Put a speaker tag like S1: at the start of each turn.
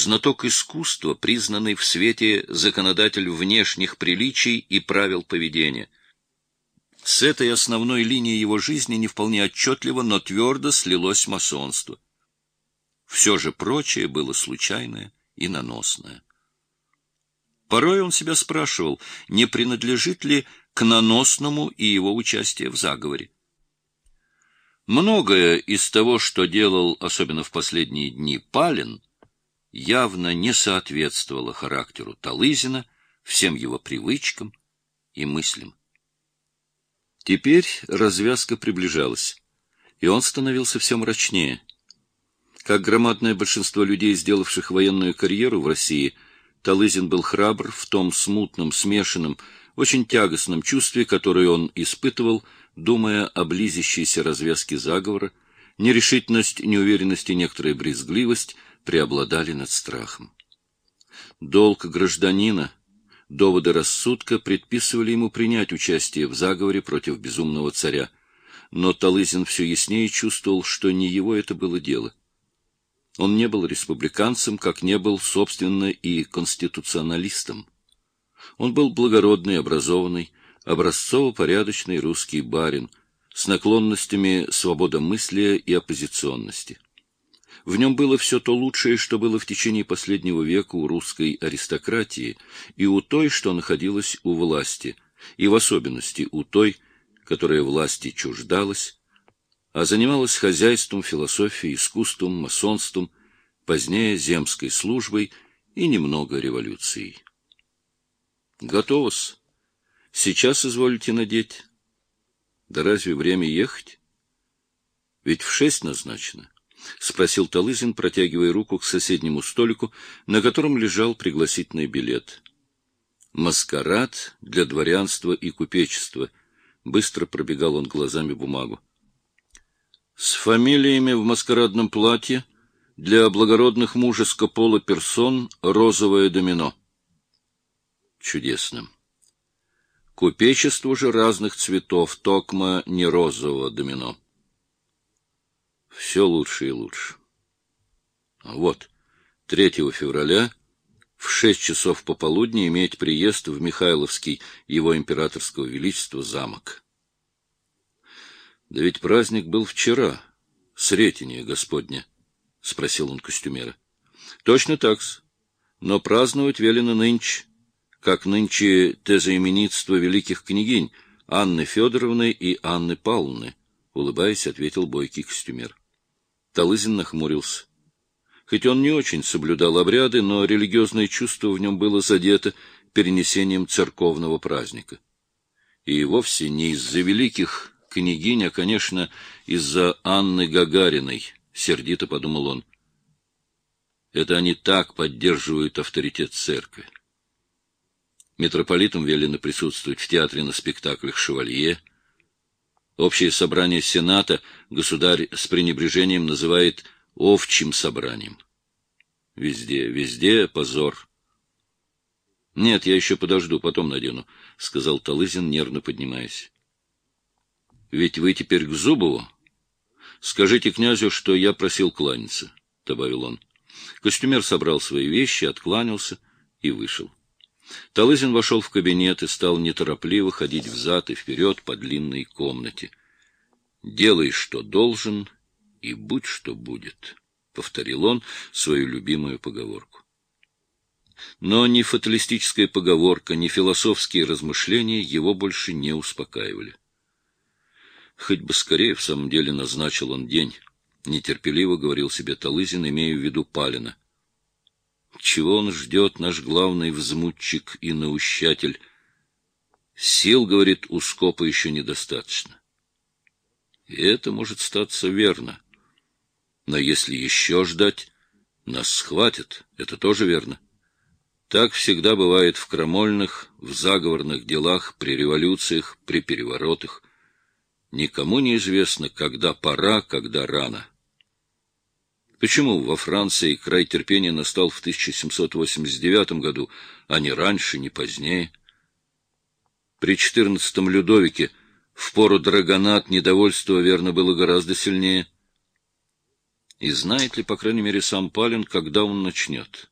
S1: знаток искусства, признанный в свете законодатель внешних приличий и правил поведения. С этой основной линией его жизни не вполне отчетливо, но твердо слилось масонство. Все же прочее было случайное и наносное. Порой он себя спрашивал, не принадлежит ли к наносному и его участие в заговоре. Многое из того, что делал, особенно в последние дни, Палин, явно не соответствовало характеру Талызина, всем его привычкам и мыслям. Теперь развязка приближалась, и он становился все мрачнее. Как громадное большинство людей, сделавших военную карьеру в России, Талызин был храбр в том смутном, смешанном, очень тягостном чувстве, которое он испытывал, думая о близящейся развязке заговора, нерешительность, неуверенность и некоторая брезгливость преобладали над страхом. Долг гражданина, доводы рассудка предписывали ему принять участие в заговоре против безумного царя, но Талызин все яснее чувствовал, что не его это было дело. Он не был республиканцем, как не был, собственно, и конституционалистом. Он был благородный, образованный, образцово-порядочный русский барин с наклонностями свободомыслия и оппозиционности. В нем было все то лучшее, что было в течение последнего века у русской аристократии и у той, что находилась у власти, и в особенности у той, которая власти чуждалась, а занималась хозяйством, философией, искусством, масонством, позднее земской службой и немного революцией. Готово-с. Сейчас изволите надеть. Да разве время ехать? Ведь в шесть назначено. — спросил Талызин, протягивая руку к соседнему столику, на котором лежал пригласительный билет. «Маскарад для дворянства и купечества», — быстро пробегал он глазами бумагу. «С фамилиями в маскарадном платье для благородных мужеско пола персон розовое домино». «Чудесно». Купечество же разных цветов, токма не розового домино. Все лучше и лучше. Вот, 3 февраля в шесть часов пополудни иметь приезд в Михайловский его императорского величества замок. Да ведь праздник был вчера, Сретение Господне, — спросил он костюмера. — Точно так-с. Но праздновать велено нынче, как нынче тезоименитство великих княгинь Анны Федоровны и Анны Павловны, — улыбаясь, ответил бойкий костюмер. Талызин нахмурился. Хоть он не очень соблюдал обряды, но религиозное чувство в нем было задето перенесением церковного праздника. И вовсе не из-за великих княгинь, а, конечно, из-за Анны Гагариной, — сердито подумал он. Это они так поддерживают авторитет церкви. Митрополитам велено присутствовать в театре на спектаклях «Шевалье», Общее собрание Сената государь с пренебрежением называет овчим собранием. Везде, везде позор. — Нет, я еще подожду, потом надену, — сказал Талызин, нервно поднимаясь. — Ведь вы теперь к Зубову? Скажите князю, что я просил кланяться, — добавил он. Костюмер собрал свои вещи, откланялся и вышел. Талызин вошел в кабинет и стал неторопливо ходить взад и вперед по длинной комнате. «Делай, что должен, и будь, что будет», — повторил он свою любимую поговорку. Но ни фаталистическая поговорка, ни философские размышления его больше не успокаивали. Хоть бы скорее в самом деле назначил он день, — нетерпеливо говорил себе Талызин, имея в виду Палина. Чего он ждет, наш главный взмутчик и наущатель? Сил, говорит, у скопа еще недостаточно. И это может статься верно. Но если еще ждать, нас схватят, это тоже верно. Так всегда бывает в крамольных, в заговорных делах, при революциях, при переворотах. Никому не известно, когда пора, когда рано. Почему во Франции край терпения настал в 1789 году, а не раньше, не позднее? При XIV Людовике в пору драгонат недовольство, верно, было гораздо сильнее. И знает ли, по крайней мере, сам Палин, когда он начнет?